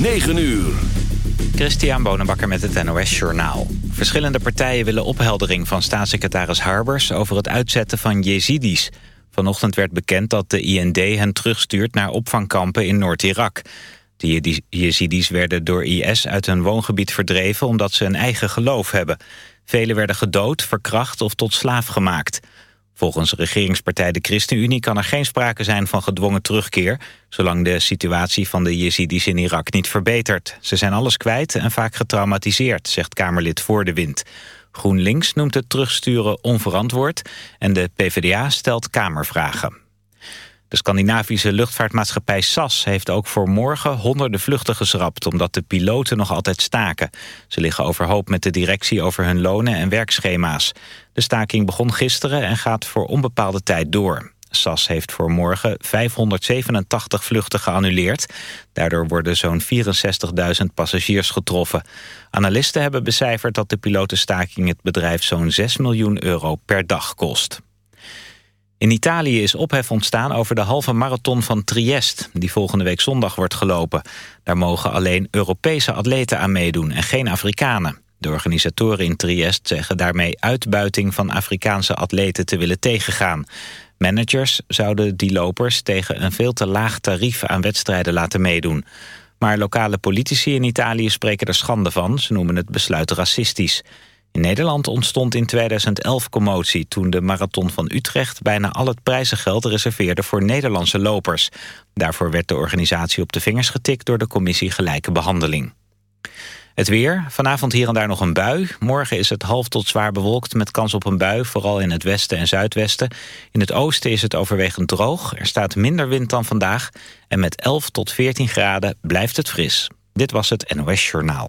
9 uur. Christian Bonenbakker met het NOS Journaal. Verschillende partijen willen opheldering van staatssecretaris Harbers... over het uitzetten van Jezidis. Vanochtend werd bekend dat de IND hen terugstuurt... naar opvangkampen in Noord-Irak. De Jezidis werden door IS uit hun woongebied verdreven... omdat ze een eigen geloof hebben. Velen werden gedood, verkracht of tot slaaf gemaakt... Volgens regeringspartij de ChristenUnie kan er geen sprake zijn van gedwongen terugkeer... zolang de situatie van de Jezidis in Irak niet verbetert. Ze zijn alles kwijt en vaak getraumatiseerd, zegt Kamerlid Voor de Wind. GroenLinks noemt het terugsturen onverantwoord... en de PvdA stelt Kamervragen. De Scandinavische luchtvaartmaatschappij SAS heeft ook voor morgen honderden vluchten geschrapt omdat de piloten nog altijd staken. Ze liggen overhoop met de directie over hun lonen en werkschema's. De staking begon gisteren en gaat voor onbepaalde tijd door. SAS heeft voor morgen 587 vluchten geannuleerd. Daardoor worden zo'n 64.000 passagiers getroffen. Analisten hebben becijferd dat de pilotenstaking het bedrijf zo'n 6 miljoen euro per dag kost. In Italië is ophef ontstaan over de halve marathon van Triest... die volgende week zondag wordt gelopen. Daar mogen alleen Europese atleten aan meedoen en geen Afrikanen. De organisatoren in Triest zeggen daarmee uitbuiting van Afrikaanse atleten te willen tegengaan. Managers zouden die lopers tegen een veel te laag tarief aan wedstrijden laten meedoen. Maar lokale politici in Italië spreken er schande van. Ze noemen het besluit racistisch. In Nederland ontstond in 2011 commotie toen de Marathon van Utrecht bijna al het prijzengeld reserveerde voor Nederlandse lopers. Daarvoor werd de organisatie op de vingers getikt door de commissie Gelijke Behandeling. Het weer. Vanavond hier en daar nog een bui. Morgen is het half tot zwaar bewolkt met kans op een bui, vooral in het westen en zuidwesten. In het oosten is het overwegend droog. Er staat minder wind dan vandaag. En met 11 tot 14 graden blijft het fris. Dit was het NOS Journaal.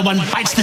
Another one bites the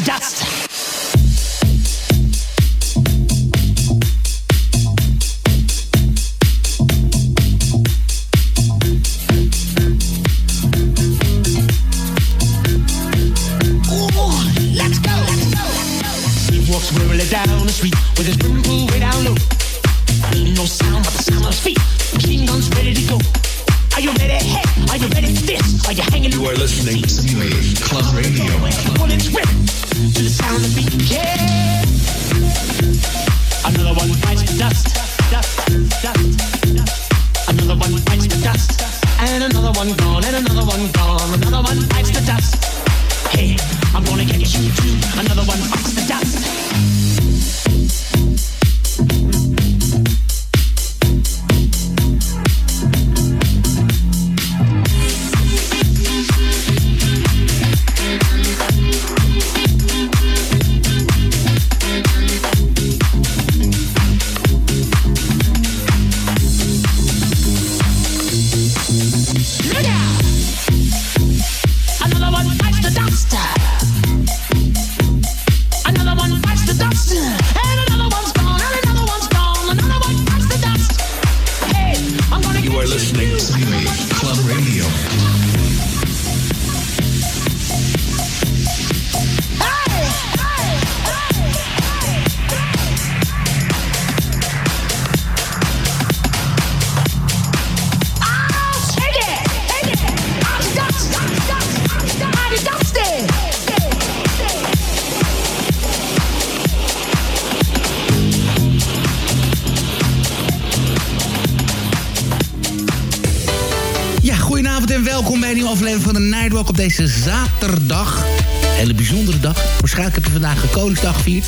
deze zaterdag. hele bijzondere dag. Waarschijnlijk heb je vandaag Koningsdag gevierd.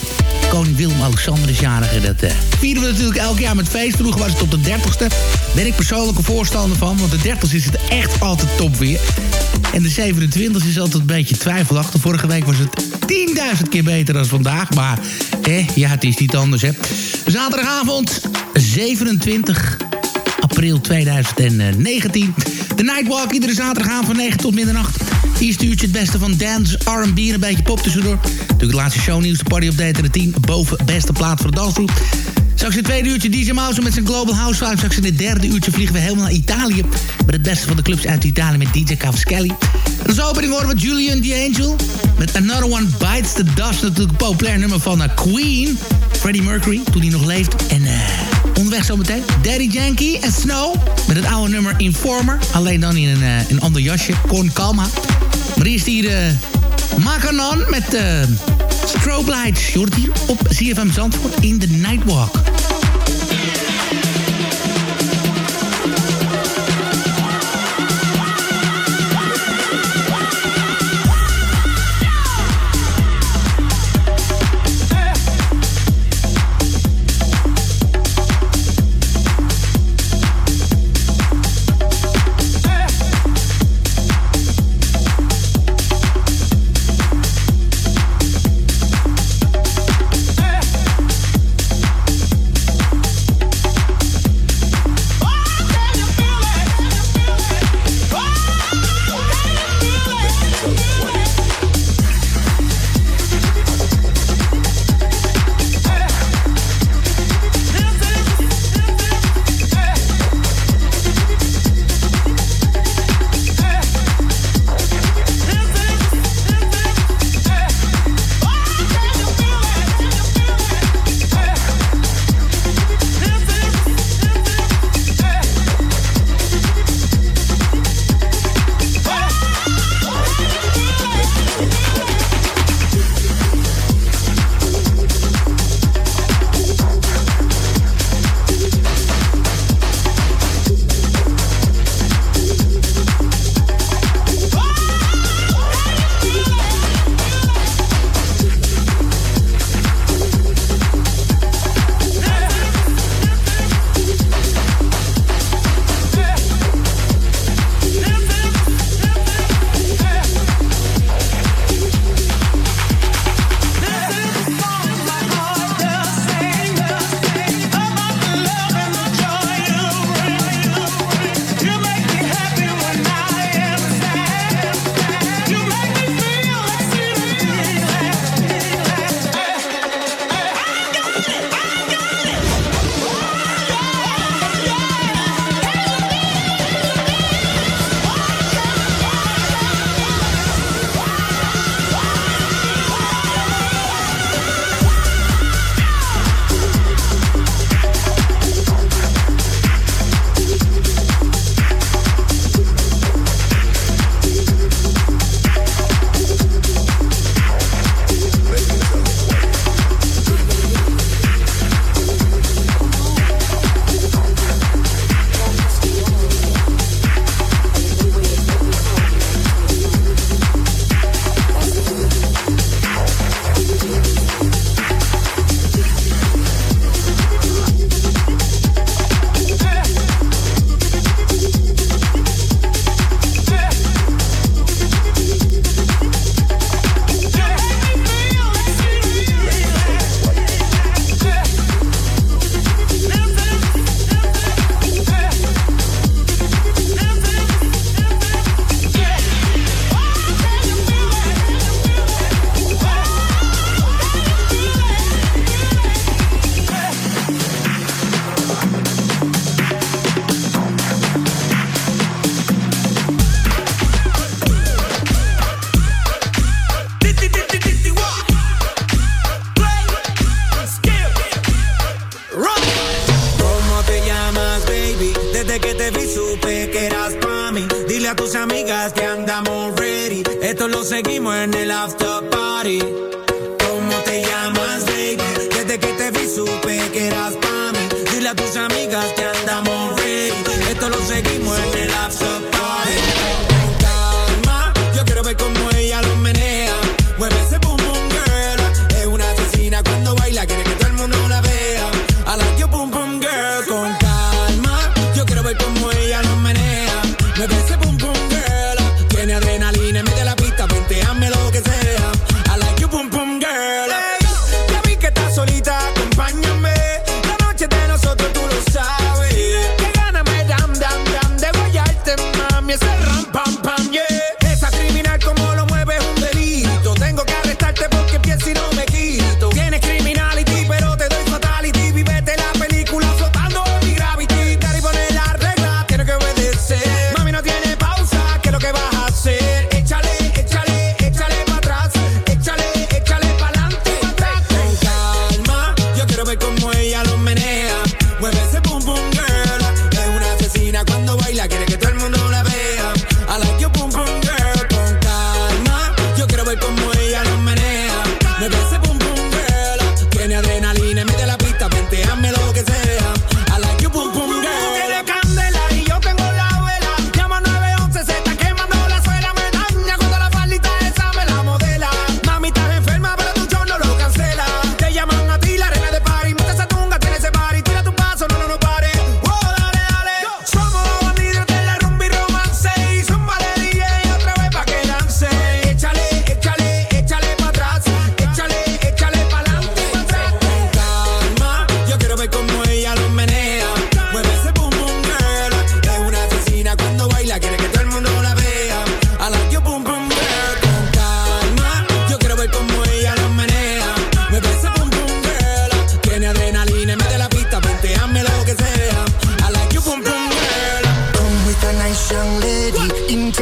Koning Willem-Alexander is jarig en dat uh, vieren we natuurlijk elk jaar met feest. Vroeger was het op de 30ste. Ben ik persoonlijk een voorstander van, want de 30 is het echt altijd top weer. En de 27 is altijd een beetje twijfelachtig. Vorige week was het 10.000 keer beter dan vandaag. Maar eh, ja, het is niet anders, hè. Zaterdagavond, 27 april 2019. De Nightwalk, iedere zaterdagavond van 9 tot middernacht. Hier stuurt je het beste van dance, R&B en een beetje pop tussendoor. Natuurlijk het laatste shownieuws, de party update en de 10 boven beste plaat voor de dansgroep. Straks in het tweede uurtje DJ Mouse met zijn Global House Vibe. Straks in het derde uurtje vliegen we helemaal naar Italië. Met het beste van de clubs uit Italië met DJ Cavaschelli. En als opening horen we Julian the Angel. Met Another One Bites the Dust. Natuurlijk een populair nummer van uh, Queen. Freddie Mercury, toen hij nog leeft. En uh, onderweg zometeen Daddy Yankee en Snow. Met het oude nummer Informer. Alleen dan in een, uh, een ander jasje. Con Calma. Maar eerst hier uh, Makanon met uh, Strobe Lights. Je hier op ZFM Zandvoort in de Nightwalk.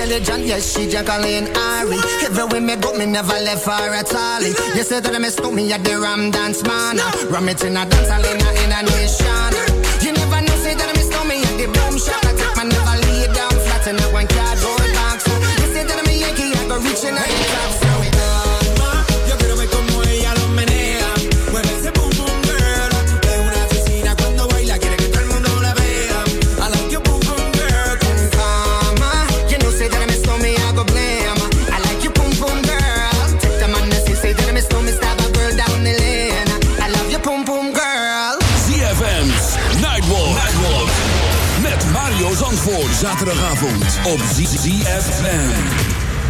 Religion, yes, she Jacqueline Ari. Everywhere me go, me never left her at all. You said that I miss me at the Ram Dance Man. Ram it in a dance in a nation. Zaterdagavond op ZFM.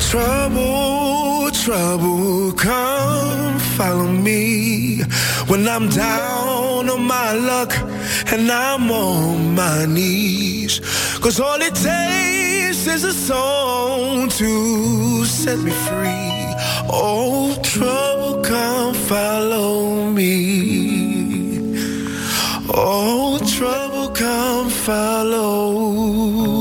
Trouble, trouble, come follow me when I'm down on my luck and I'm on my knees. Cause all it takes is a song to set me free. Oh, trouble, come follow me. Oh, trouble, come follow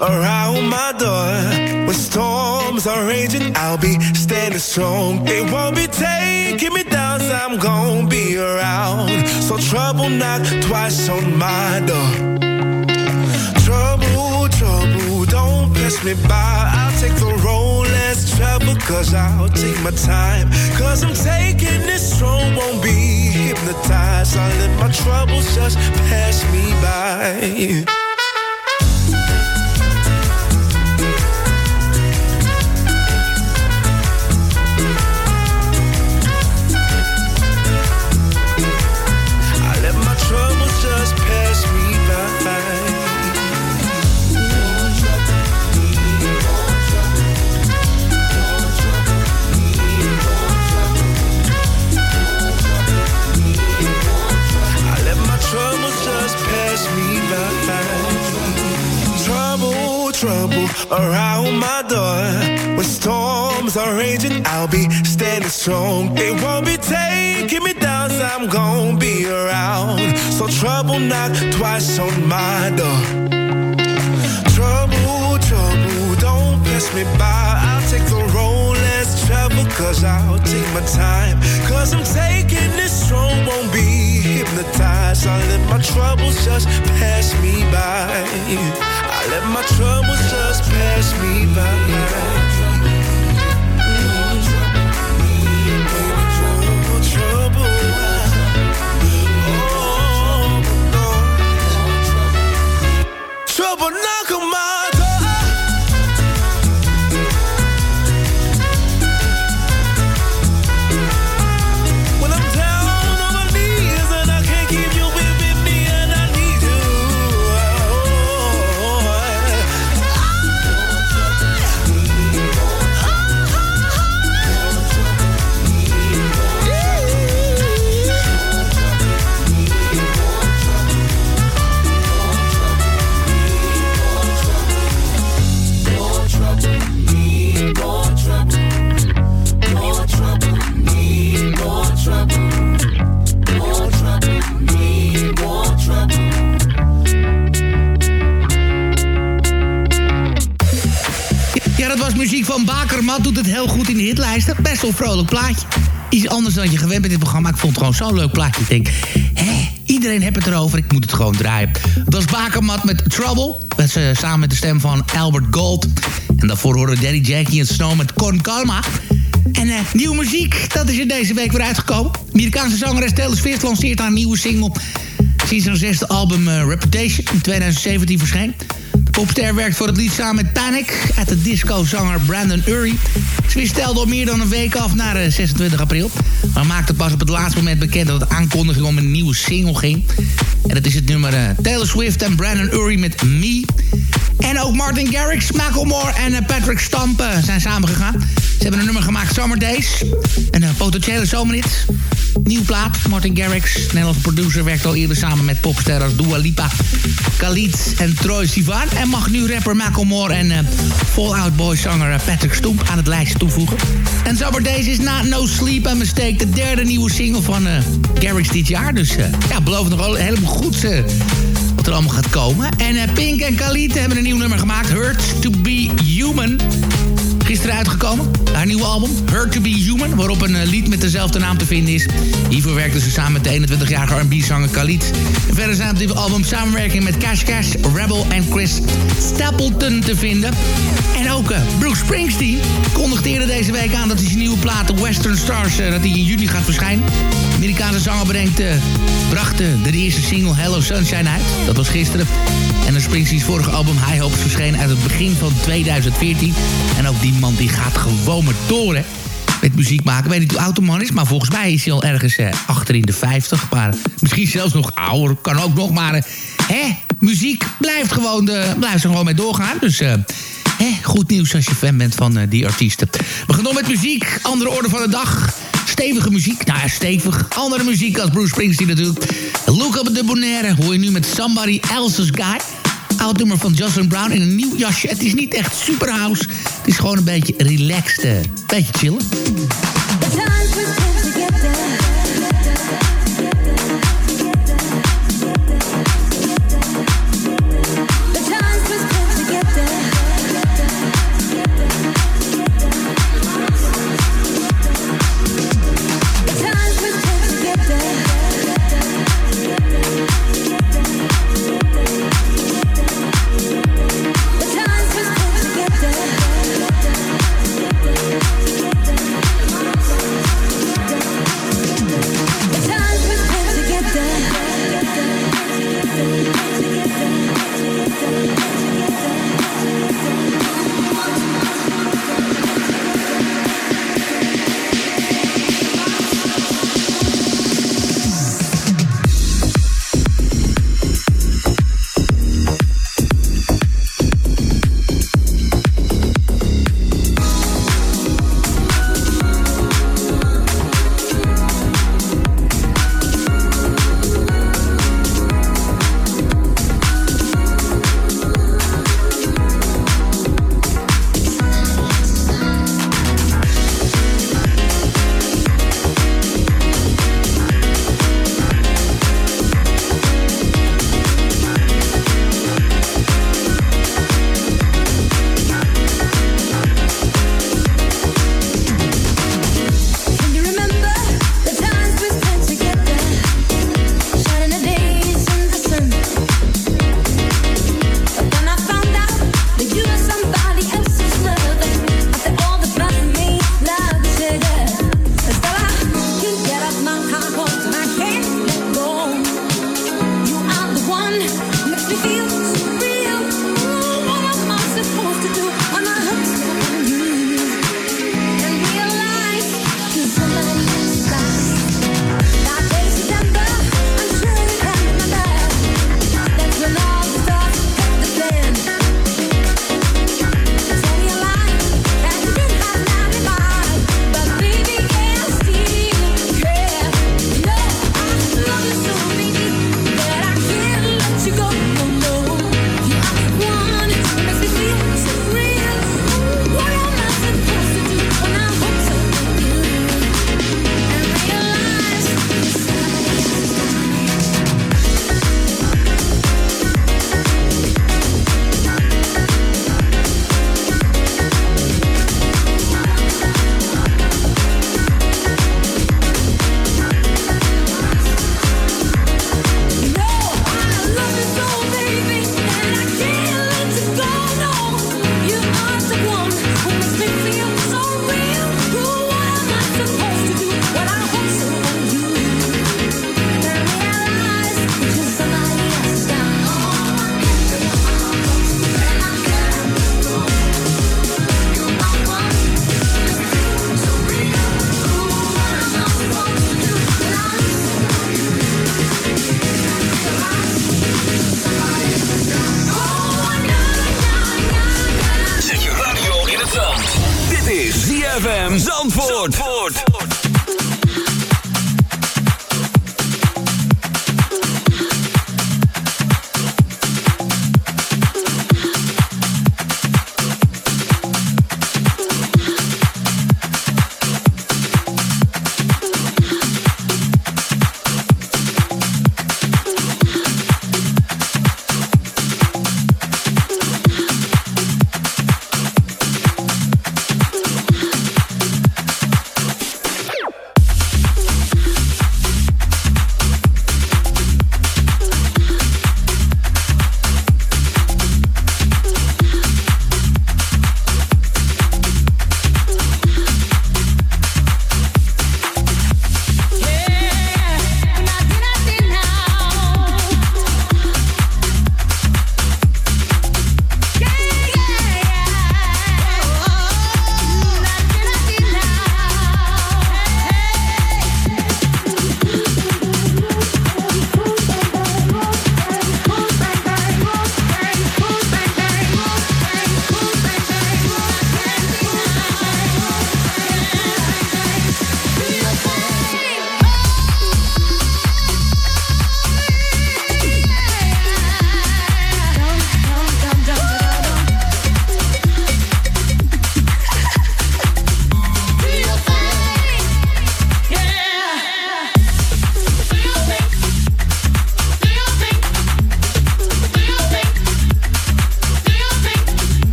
around my door. When storms are raging, I'll be standing strong. They won't be taking me down, so I'm gonna be around. So trouble knock twice on my door. Trouble, trouble, don't pass me by. I'll take the road less travel, cause I'll take my time. Cause I'm taking this strong, won't be hypnotized. I'll let my troubles just pass me by. Storms are raging, I'll be standing strong. They won't be taking me down, so I'm gonna be around. So trouble knock twice on my door. Trouble, trouble, don't pass me by. I'll take the road less travel, cause I'll take my time. Cause I'm taking this strong, won't be hypnotized. I let my troubles just pass me by. I let my troubles just pass me by. Trouble knock on my Bakermat. Doet het heel goed in de hitlijsten. Best wel vrolijk plaatje. Iets anders dan je gewend bent in dit programma. Ik vond het gewoon zo'n leuk plaatje. Ik denk, hè, iedereen heeft het erover. Ik moet het gewoon draaien. Het was Bakermat met Trouble. Dat samen met de stem van Albert Gold. En daarvoor horen Daddy Jackie en Snow met Con Calma. En eh, nieuwe muziek, dat is er deze week weer uitgekomen. Amerikaanse zangeres Taylor Swift lanceert haar nieuwe single... Sinds haar zesde album eh, Reputation in 2017 verscheen. Popster werkt voor het lied samen met Panic... uit de disco-zanger Brandon Urie. Swift stelde al meer dan een week af naar eh, 26 april... maar maakte pas op het laatste moment bekend... dat het aankondiging om een nieuwe single ging. En dat is het nummer eh, Taylor Swift en Brandon Urie met Me... En ook Martin Garrix, Macklemore en eh, Patrick Stamp eh, zijn samengegaan. hebben een nummer gemaakt, Summer Days. Een uh, potentiële zomerhit. Nieuw plaat, Martin Garrix, Nederlandse producer... werkt al eerder samen met popsterren als Dua Lipa, Khalid en Troy Sivan... en mag nu rapper Macklemore en uh, Fallout Boy zanger Patrick Stoemp aan het lijstje toevoegen. En Summer Days is na No Sleep and Mistake... de derde nieuwe single van uh, Garrix dit jaar. Dus ja, belooft nog wel helemaal goed wat er allemaal gaat komen. En Pink en Khalid hebben een nieuw nummer gemaakt, Hurt to be Human... Gisteren uitgekomen, haar nieuwe album, Hurt to be Human... waarop een uh, lied met dezelfde naam te vinden is. Hiervoor werkten ze samen met de 21-jarige R&B-zanger Khalid. Verder zijn op dit album samenwerking met Cash Cash, Rebel en Chris Stapleton te vinden. En ook uh, Bruce Springsteen kondigde eerder deze week aan... dat hij zijn nieuwe plaat Western Stars uh, dat hij in juni gaat verschijnen. Amerikaanse zanger brengt, bracht de eerste single Hello Sunshine uit. Dat was gisteren. En de Springsteens vorige album High Hopes verscheen uit het begin van 2014. En ook die man die gaat gewoon maar door, hè. Met muziek maken. Ik weet niet hoe oud de man is, maar volgens mij is hij al ergens eh, achter in de 50. Maar misschien zelfs nog ouder. Kan ook nog, maar... Uh, hè, muziek blijft gewoon, de, blijft er gewoon mee doorgaan. Dus... Uh, Hè, goed nieuws als je fan bent van uh, die artiesten. We gaan door met muziek. Andere orde van de dag. Stevige muziek. Nou ja, stevig. Andere muziek als Bruce Springsteen natuurlijk. Look up the Bonaire hoor je nu met Somebody Else's Guy oud nummer van Jocelyn Brown in een nieuw jasje. Het is niet echt super house. Het is gewoon een beetje relaxed. Een beetje chillen.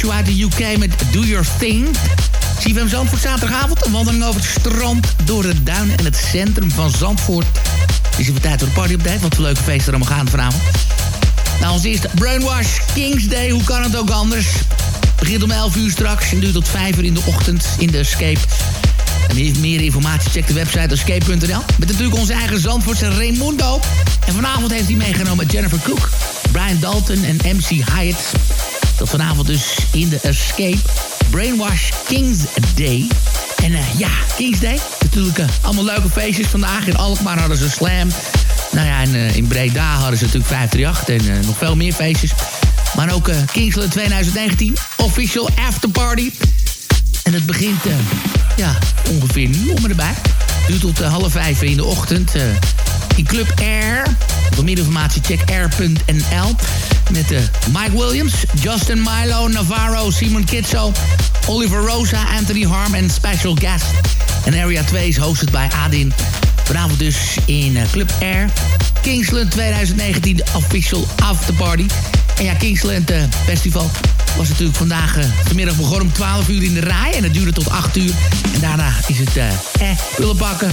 Joshua de UK met Do Your Thing. CFM Zandvoort zaterdagavond. Een wandeling over het strand, door het duin en het centrum van Zandvoort. Is even tijd voor de party update. Wat voor leuke feesten er allemaal gaan vanavond. Nou, als eerste Brainwash Kings Day. Hoe kan het ook anders? Begint om 11 uur straks en duurt tot 5 uur in de ochtend in de Escape. En meer informatie check de website escape.nl. Met natuurlijk onze eigen Zandvoortse Raimundo. En vanavond heeft hij meegenomen Jennifer Cook, Brian Dalton en MC Hyatt. Dat vanavond dus in de Escape. Brainwash Kings Day. En eh, ja, Kings Day. Natuurlijk eh, allemaal leuke feestjes vandaag. In Alkmaar hadden ze Slam. Nou ja, en eh, in Breda hadden ze natuurlijk 538 en nog veel meer feestjes. Maar ook Kingsland 2019. Official Afterparty. En het begint ja, ongeveer nu om erbij. Duurt tot half vijf in de ochtend. in Club Air. Voor meer informatie check air.nl. Met eh, Mike Williams, Justin Milo, Navarro, Simon Kitso, Oliver Rosa, Anthony Harm en special guest. En Area 2 is hosted bij Adin. Vanavond dus in eh, Club Air. Kingsland 2019, de official afterparty. En ja, Kingsland eh, Festival was natuurlijk vandaag vanmiddag begonnen om 12 uur in de rij. En het duurde tot 8 uur. En daarna is het eh, eh spullen pakken.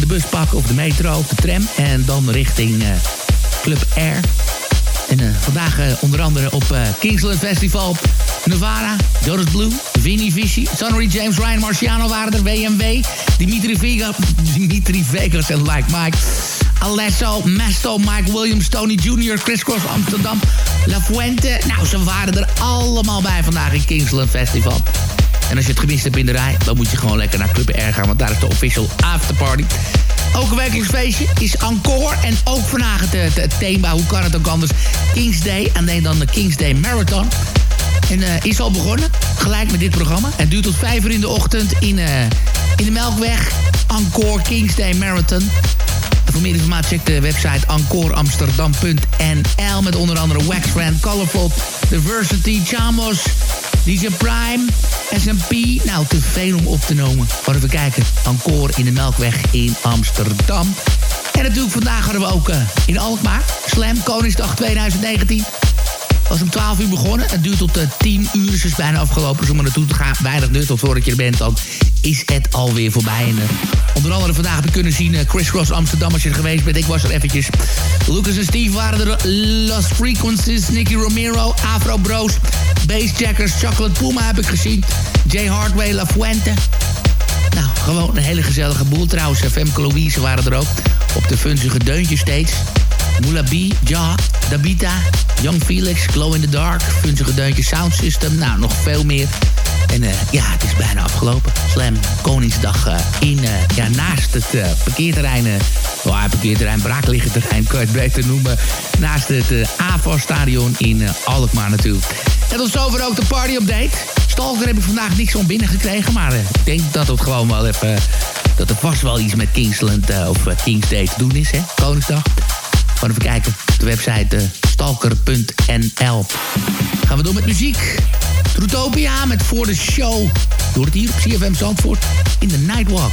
De bus pakken of de metro of de tram. En dan richting Club Air. En eh, vandaag eh, onder andere op eh, Kingsland Festival. Nevada, Jonas Blue, Vinnie Vici, Sonny James, Ryan Marciano waren er, WMW, Dimitri Vegas, Dimitri Vegas en Like Mike. Alesso, Mesto, Mike Williams, Tony Jr., Chris Cross Amsterdam, La Fuente. Nou, ze waren er allemaal bij vandaag in Kingsland Festival. En als je het gemist hebt in de rij, dan moet je gewoon lekker naar Club R gaan, want daar is de official afterparty. Ook een wekelijks feestje is Encore. En ook vandaag het, thema, hoe kan het ook anders? Kings Day. En dan de Kings Day Marathon. En eh, is al begonnen, gelijk met dit programma. Het duurt tot vijf uur in de ochtend in, eh, in de Melkweg. Encore Kings Day Marathon. En voor meer informatie check de website encoreamsterdam.nl met onder andere Wax Friend, Colorful, Diversity, Chamos, DJ Prime, SMP. Nou, te veel om op te noemen. Maar even kijken. Encore in de Melkweg in Amsterdam. En natuurlijk vandaag hadden we ook uh, in Alkmaar. Slam Koningsdag 2019. Was om 12 uur begonnen. Het duurt tot uh, 10 uur. Dus is bijna afgelopen. Dus om er naartoe te gaan. Weinig nut. Tot voordat je er bent. Dan is het alweer voorbij. En, uh, onder andere vandaag heb je kunnen zien. Uh, Chris Cross Amsterdam. Als je er geweest bent. Ik was er eventjes. Lucas en Steve waren er. Lost Frequencies. Nicky Romero. Afro Bros. Bassjackers. Chocolate Puma heb ik gezien. Jay Hardway. La Fuente. Nou, gewoon een hele gezellige boel trouwens. Femke Louise waren er ook. Op de funzige deuntjes steeds. Moula B, Ja, Dabita, Young Felix, Glow in the Dark, funzige deuntjes, Sound System. Nou, nog veel meer. En uh, ja, het is bijna afgelopen. Slam Koningsdag uh, in, uh, ja, naast het parkeerterrein. oh, parkeerterrein, braakliggenterrein, kan je het beter noemen. Naast het AVO-stadion in Alkmaar natuurlijk. En tot zover ook de party-update. Stalker heb ik vandaag niks om binnengekregen. Maar ik denk dat het gewoon wel even... dat er vast wel iets met Kingsland of Kings Day te doen is, hè? Koningsdag. Gewoon even kijken op de website uh, stalker.nl. Gaan we door met muziek. Trutopia met Voor de Show. Door het hier op CFM Zandvoort in de Nightwalk.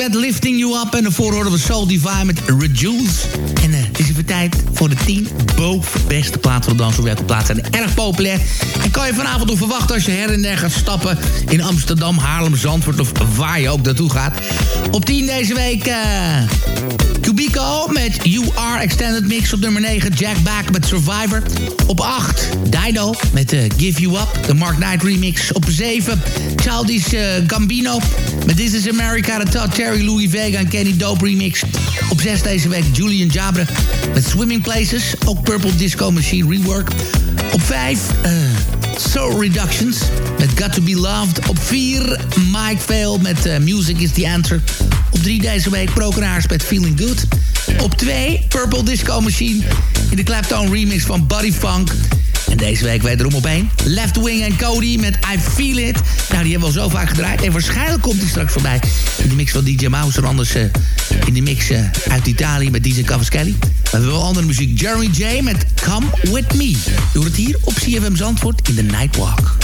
Met Lifting You Up. En daarvoor hoorden we Soul Divine met Rejuice. En eh, het is even tijd voor de 10 boven beste plaatsen van de dans. Welke plaatsen zijn erg populair. En kan je vanavond nog verwachten als je her en der gaat stappen... in Amsterdam, Haarlem, Zandvoort of waar je ook naartoe gaat. Op 10 deze week... Cubico met You Are Extended Mix op nummer 9. Jack Back met Survivor. Op 8 Dido met eh, Give You Up. De Mark Knight remix. Op 7 Childish Gambino met This Is America. De Todd Terry, Louis Vega en Kenny Dope remix. Op 6 deze week Julian Jabre met Swimming Places. Ook Purple Disco Machine rework. Op 5 eh Soul Reductions met Got To Be Loved. Op 4 Mike Vale met eh, Music Is The Answer. Op 3 deze week Prokenaars met Feeling Good. Op 2 Purple Disco Machine in de Clapton remix van Buddy Funk. Deze week wederom op één. Left Wing en Cody met I Feel It. Nou, die hebben we al zo vaak gedraaid. En waarschijnlijk komt hij straks voorbij in de mix van DJ Mouse. En anders eh, in de mix eh, uit Italië met DJ Cavaschelli. We hebben wel andere muziek. Jeremy J met Come With Me. Doe het hier op CFM Zandvoort in de Nightwalk.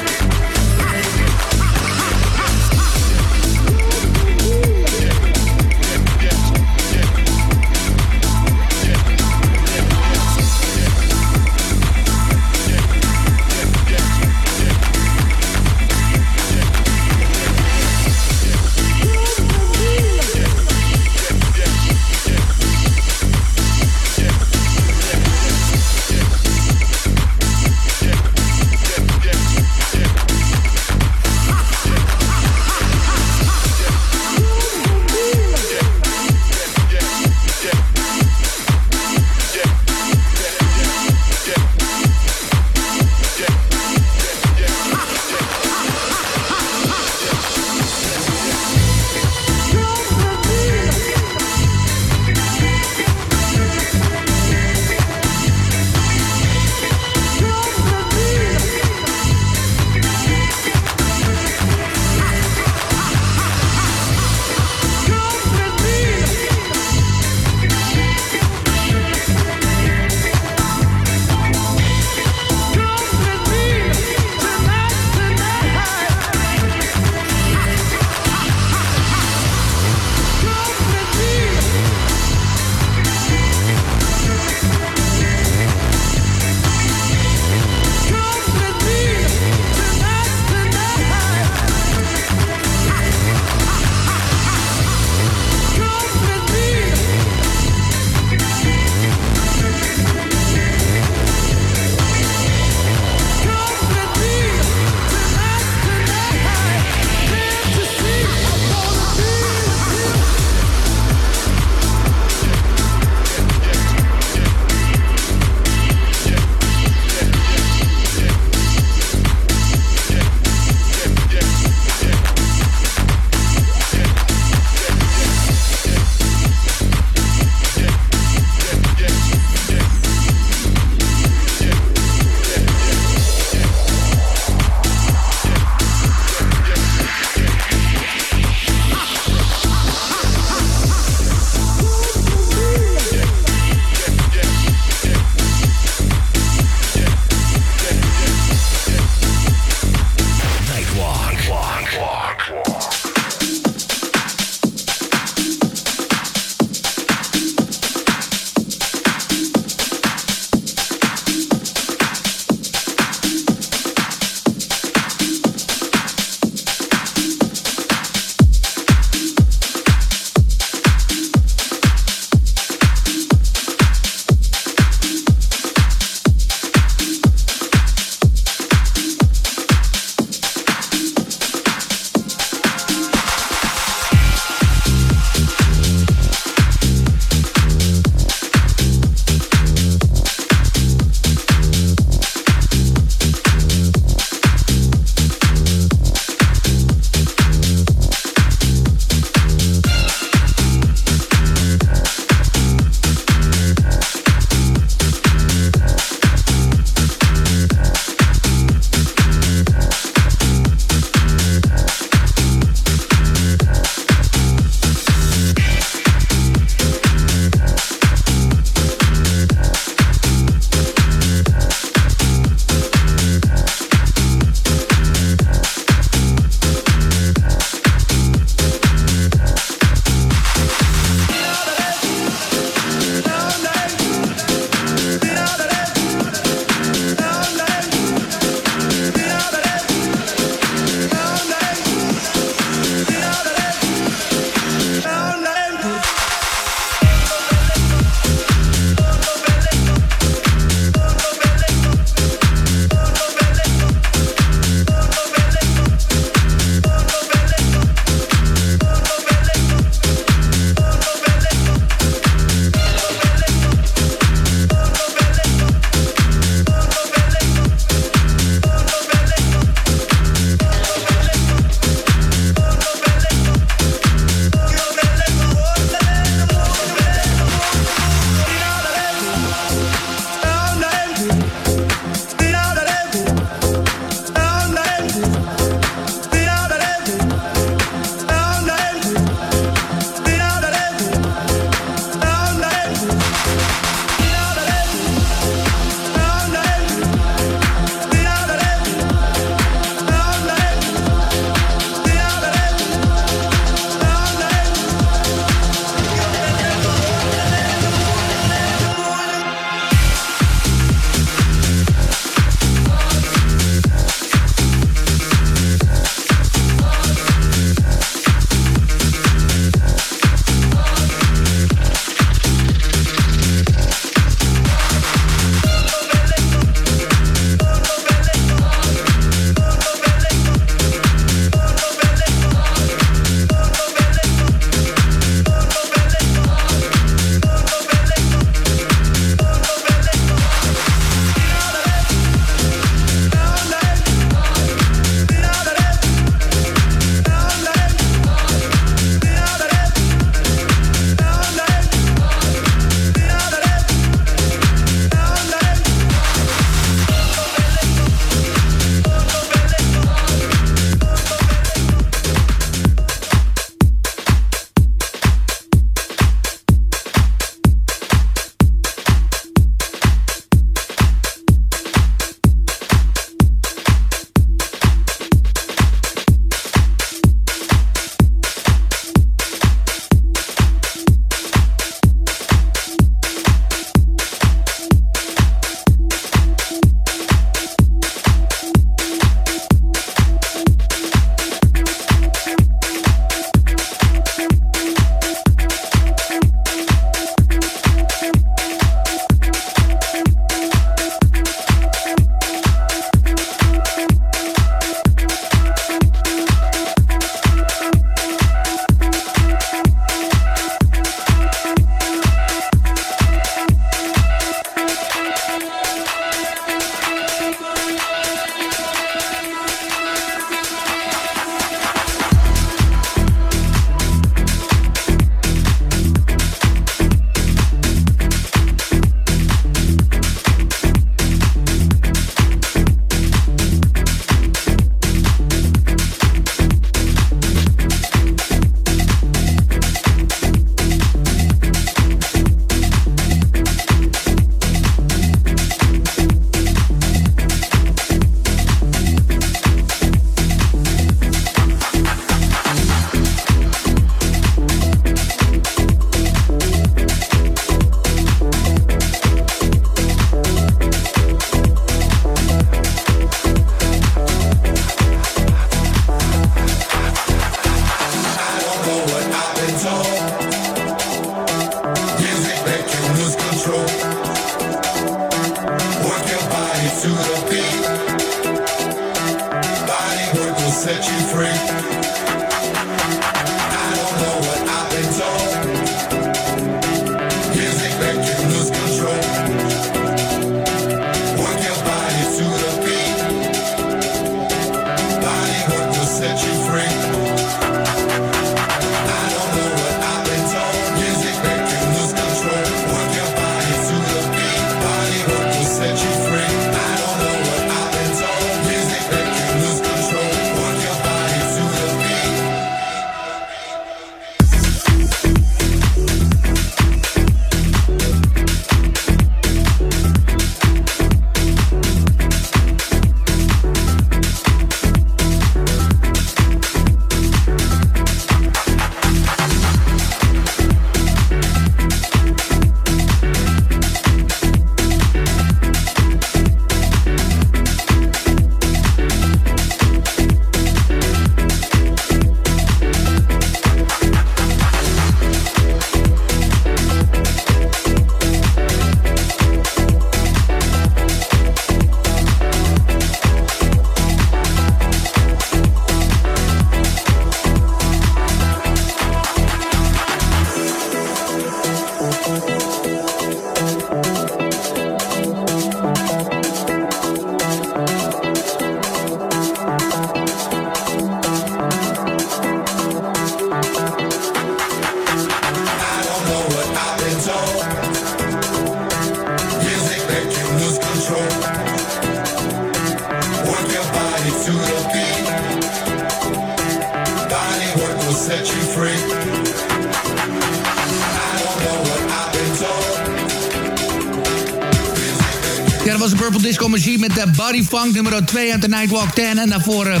Disco Machine met de Body Funk nummer 2 uit de Nightwalk 10. En daarvoor eh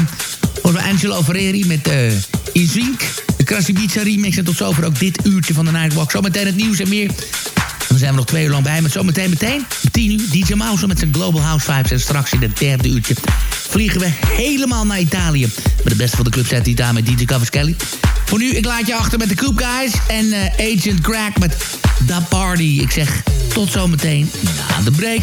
horen we Angelo Ferreri met eh Izink. De Krasibica remix. En tot zover ook dit uurtje van de Nightwalk. Zometeen het nieuws en meer. En dan zijn we nog twee uur lang bij. Met zometeen meteen, om 10 uur, DJ Mouse met zijn Global House Vibes. En straks in het derde uurtje vliegen we helemaal naar Italië. Met de beste van de club zet daar met DJ Cavaschelli. Voor nu, ik laat je achter met de Coop Guys en eh, Agent Crack met Da Party. Ik zeg tot zometeen na de break.